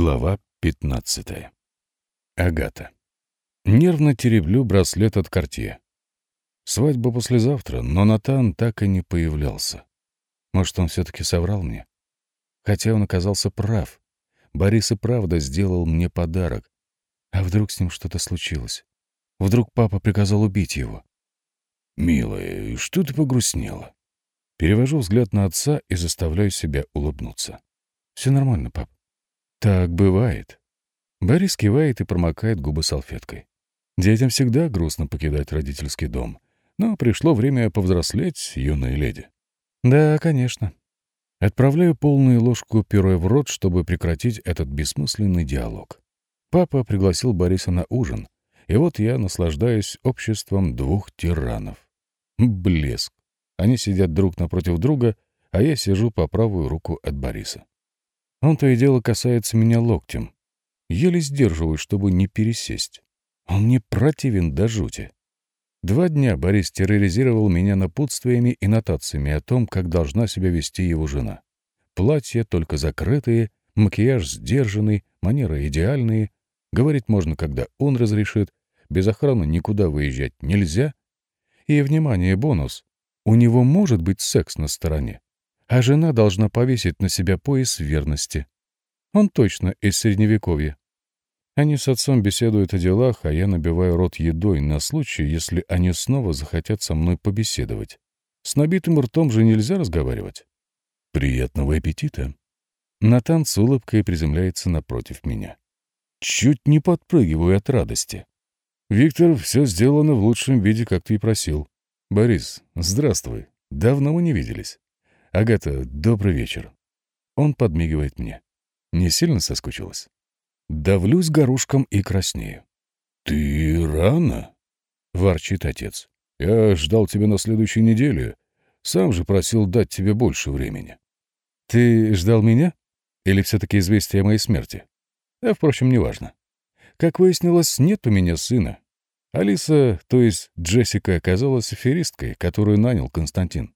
Глава 15. Агата. Нервно тереблю браслет от Кортье. Свадьба послезавтра, но Натан так и не появлялся. Может, он все-таки соврал мне? Хотя он оказался прав. Борис и правда сделал мне подарок. А вдруг с ним что-то случилось? Вдруг папа приказал убить его? «Милая, что ты погрустнела?» Перевожу взгляд на отца и заставляю себя улыбнуться. «Все нормально, пап. Так бывает. Борис кивает и промокает губы салфеткой. Детям всегда грустно покидать родительский дом. Но пришло время повзрослеть, юная леди. Да, конечно. Отправляю полную ложку пюре в рот, чтобы прекратить этот бессмысленный диалог. Папа пригласил Бориса на ужин, и вот я наслаждаюсь обществом двух тиранов. Блеск. Они сидят друг напротив друга, а я сижу по правую руку от Бориса. Он то и дело касается меня локтем. Еле сдерживаю, чтобы не пересесть. Он мне противен до жути. Два дня Борис терроризировал меня напутствиями и нотациями о том, как должна себя вести его жена. Платья только закрытые, макияж сдержанный, манеры идеальные. Говорить можно, когда он разрешит. Без охраны никуда выезжать нельзя. И, внимание, бонус. У него может быть секс на стороне а жена должна повесить на себя пояс верности. Он точно из Средневековья. Они с отцом беседуют о делах, а я набиваю рот едой на случай, если они снова захотят со мной побеседовать. С набитым ртом же нельзя разговаривать. Приятного аппетита. Натан с улыбкой приземляется напротив меня. Чуть не подпрыгиваю от радости. «Виктор, все сделано в лучшем виде, как ты и просил. Борис, здравствуй. Давно мы не виделись». «Агата, добрый вечер». Он подмигивает мне. Не сильно соскучилась? Давлюсь горошком и краснею. «Ты рано?» — ворчит отец. «Я ждал тебя на следующей неделе. Сам же просил дать тебе больше времени». «Ты ждал меня? Или все-таки известие о моей смерти?» А, впрочем, неважно. Как выяснилось, нет у меня сына. Алиса, то есть Джессика, оказалась аферисткой, которую нанял Константин.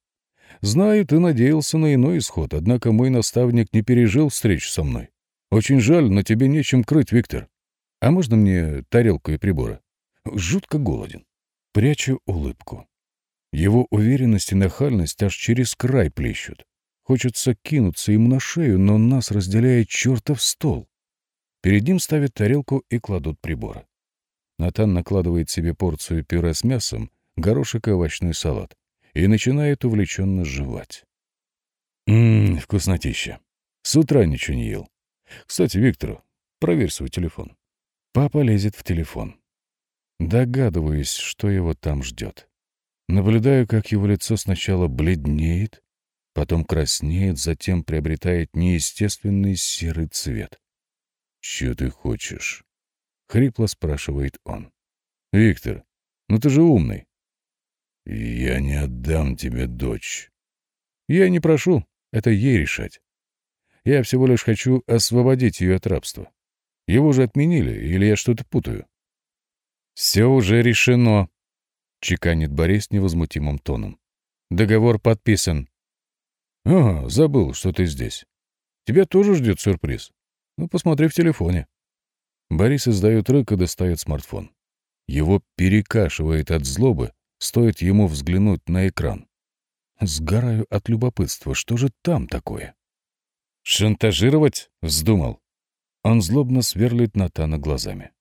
Знаю, ты надеялся на иной исход, однако мой наставник не пережил встреч со мной. Очень жаль, но тебе нечем крыть, Виктор. А можно мне тарелку и приборы? Жутко голоден. Прячу улыбку. Его уверенность и нахальность аж через край плещут. Хочется кинуться ему на шею, но нас разделяет чертов стол. Перед ним ставят тарелку и кладут приборы. Натан накладывает себе порцию пюре с мясом, горошек и овощной салат и начинает увлеченно жевать. Ммм, вкуснотища. С утра ничего не ел. Кстати, Виктор, проверь свой телефон. Папа лезет в телефон. Догадываюсь, что его там ждет. Наблюдаю, как его лицо сначала бледнеет, потом краснеет, затем приобретает неестественный серый цвет. «Чё ты хочешь?» — хрипло спрашивает он. «Виктор, ну ты же умный. «Я не отдам тебе дочь». «Я не прошу, это ей решать. Я всего лишь хочу освободить ее от рабства. Его же отменили, или я что-то путаю?» «Все уже решено», — чеканит Борис невозмутимым тоном. «Договор подписан». «Ага, забыл, что ты здесь. Тебя тоже ждет сюрприз. Ну, посмотри в телефоне». Борис издает рык и достает смартфон. Его перекашивает от злобы, Стоит ему взглянуть на экран. Сгораю от любопытства. Что же там такое? «Шантажировать?» — вздумал. Он злобно сверлит Натана глазами.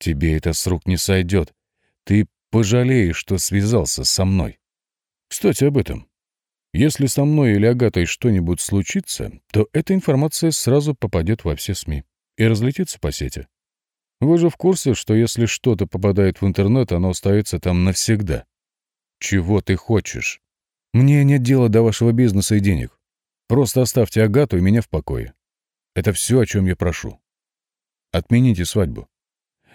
«Тебе это с рук не сойдет. Ты пожалеешь, что связался со мной. Кстати, об этом. Если со мной или Агатой что-нибудь случится, то эта информация сразу попадет во все СМИ и разлетится по сети. Вы же в курсе, что если что-то попадает в интернет, оно остается там навсегда. «Чего ты хочешь? Мне нет дела до вашего бизнеса и денег. Просто оставьте Агату и меня в покое. Это все, о чем я прошу. Отмените свадьбу.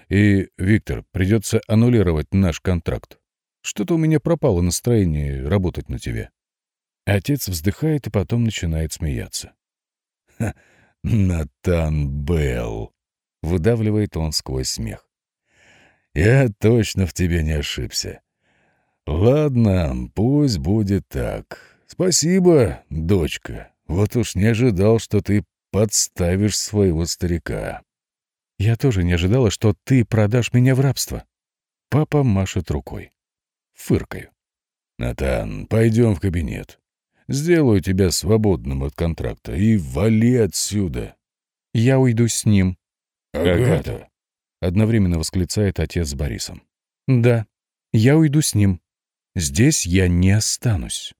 И, Виктор, придется аннулировать наш контракт. Что-то у меня пропало настроение работать на тебе». Отец вздыхает и потом начинает смеяться. «Ха, Натан Белл!» — выдавливает он сквозь смех. «Я точно в тебе не ошибся. «Ладно, пусть будет так. Спасибо, дочка. Вот уж не ожидал, что ты подставишь своего старика. Я тоже не ожидала, что ты продашь меня в рабство. Папа машет рукой. Фыркаю. Натан, пойдем в кабинет. Сделаю тебя свободным от контракта и вали отсюда. Я уйду с ним. Агата. Одновременно восклицает отец с Борисом. Да, я уйду с ним. Здесь я не останусь.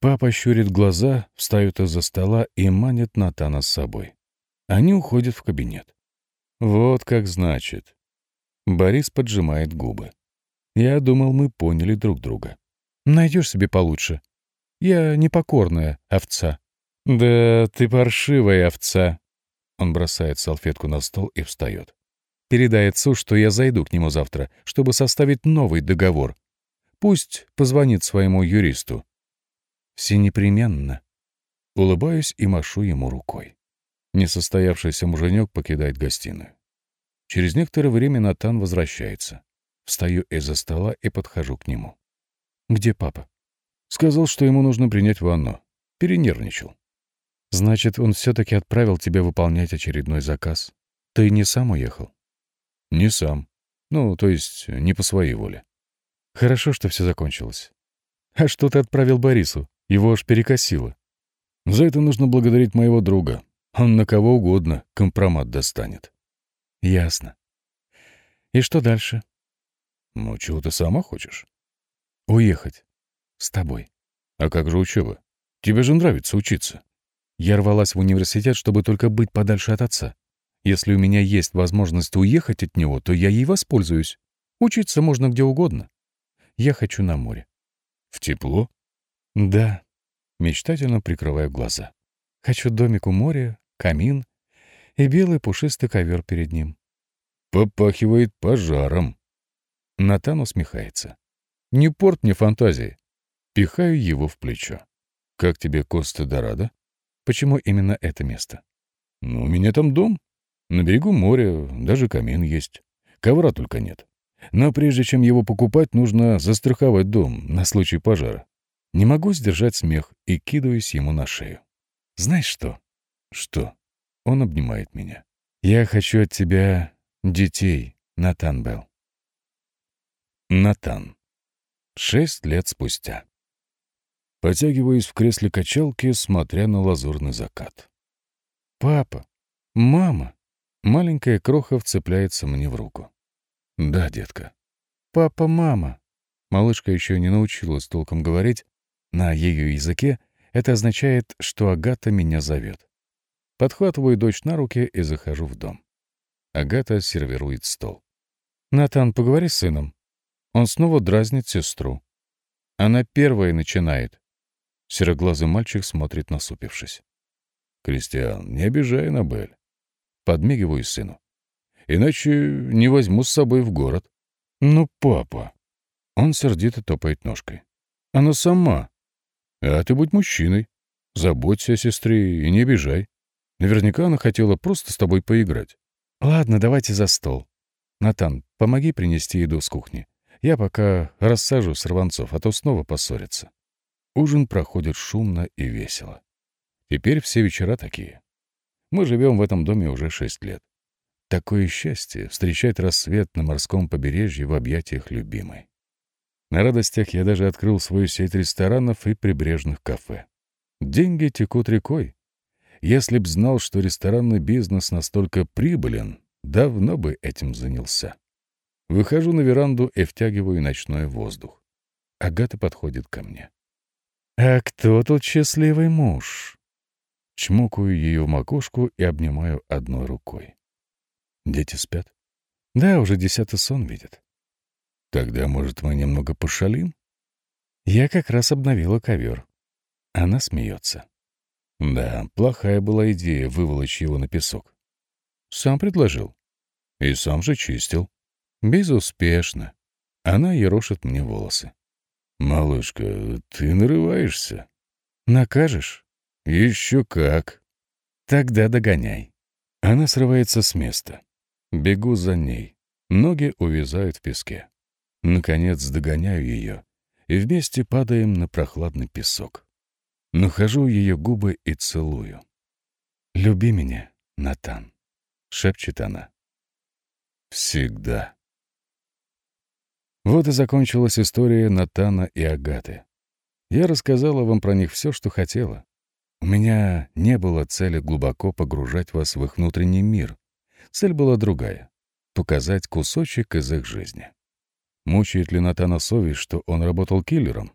Папа щурит глаза, встает из-за стола и манит Натана с собой. Они уходят в кабинет. Вот как значит. Борис поджимает губы. Я думал, мы поняли друг друга. Найдешь себе получше. Я непокорная овца. Да ты паршивая овца. Он бросает салфетку на стол и встает. Передай отцу, что я зайду к нему завтра, чтобы составить новый договор. Пусть позвонит своему юристу. Все непременно. Улыбаюсь и машу ему рукой. Несостоявшийся муженек покидает гостиную. Через некоторое время Натан возвращается. Встаю из-за стола и подхожу к нему. «Где папа?» Сказал, что ему нужно принять ванну. Перенервничал. «Значит, он все-таки отправил тебя выполнять очередной заказ. Ты не сам уехал?» «Не сам. Ну, то есть, не по своей воле». «Хорошо, что все закончилось. А что ты отправил Борису? Его аж перекосило. За это нужно благодарить моего друга. Он на кого угодно компромат достанет. Ясно. И что дальше? Ну, чего ты сама хочешь? Уехать. С тобой. А как же учеба? Тебе же нравится учиться. Я рвалась в университет, чтобы только быть подальше от отца. Если у меня есть возможность уехать от него, то я ей воспользуюсь. Учиться можно где угодно. Я хочу на море. В тепло? Да. Мечтательно прикрываю глаза. Хочу домик у моря, камин и белый пушистый ковер перед ним. Попахивает пожаром. Натан усмехается. Не порт мне фантазии. Пихаю его в плечо. Как тебе Коста-Дорадо? Почему именно это место? Ну, у меня там дом. На берегу моря, даже камин есть. Ковра только нет. Но прежде чем его покупать, нужно застраховать дом на случай пожара. Не могу сдержать смех и кидаюсь ему на шею. Знаешь что? Что? Он обнимает меня. Я хочу от тебя детей, Натан Белл. Натан. Шесть лет спустя. Потягиваюсь в кресле качалки, смотря на лазурный закат. «Папа! Мама!» Маленькая кроха вцепляется мне в руку. «Да, детка». «Папа, мама». Малышка еще не научилась толком говорить. На ее языке это означает, что Агата меня зовет. Подхватываю дочь на руки и захожу в дом. Агата сервирует стол. «Натан, поговори с сыном». Он снова дразнит сестру. Она первая начинает. Сероглазый мальчик смотрит, насупившись. «Кристиан, не обижай Набель». Подмигиваю сыну. Иначе не возьму с собой в город. Ну, папа. Он сердито топает ножкой. Она сама. А ты будь мужчиной. Заботься о сестре и не обижай. Наверняка она хотела просто с тобой поиграть. Ладно, давайте за стол. Натан, помоги принести еду с кухни. Я пока рассажу сорванцов, а то снова поссорятся. Ужин проходит шумно и весело. Теперь все вечера такие. Мы живем в этом доме уже шесть лет. Такое счастье — встречать рассвет на морском побережье в объятиях любимой. На радостях я даже открыл свою сеть ресторанов и прибрежных кафе. Деньги текут рекой. Если б знал, что ресторанный бизнес настолько прибылен, давно бы этим занялся. Выхожу на веранду и втягиваю ночной воздух. Агата подходит ко мне. «А кто тут счастливый муж?» Чмокаю ее в макушку и обнимаю одной рукой. Дети спят? Да, уже десятый сон видят. Тогда, может, мы немного пошалим? Я как раз обновила ковер. Она смеется. Да, плохая была идея выволочь его на песок. Сам предложил. И сам же чистил. Безуспешно. Она ерошит мне волосы. «Малышка, ты нарываешься?» «Накажешь?» «Еще как!» «Тогда догоняй». Она срывается с места. Бегу за ней. Ноги увязают в песке. Наконец догоняю ее, и вместе падаем на прохладный песок. Нахожу ее губы и целую. «Люби меня, Натан», — шепчет она. «Всегда». Вот и закончилась история Натана и Агаты. Я рассказала вам про них все, что хотела. У меня не было цели глубоко погружать вас в их внутренний мир. Цель была другая — показать кусочек из их жизни. Мучает ли Натана совесть, что он работал киллером?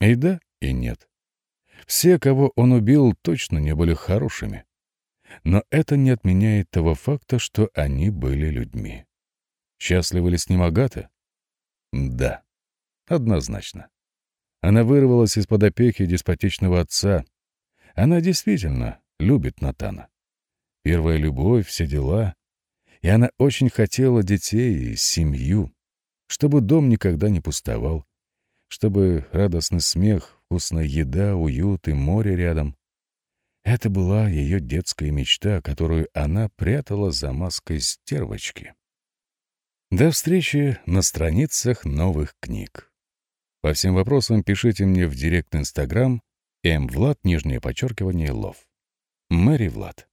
И да, и нет. Все, кого он убил, точно не были хорошими. Но это не отменяет того факта, что они были людьми. Счастливы ли с ним Агата? Да, однозначно. Она вырвалась из-под опеки деспотичного отца. Она действительно любит Натана. Первая любовь, все дела. И она очень хотела детей и семью, чтобы дом никогда не пустовал, чтобы радостный смех, вкусная еда, уют и море рядом. Это была ее детская мечта, которую она прятала за маской стервочки. До встречи на страницах новых книг. По всем вопросам пишите мне в директ Инстаграм мвлад, нижнее подчеркивание, лов. Мэри Влад.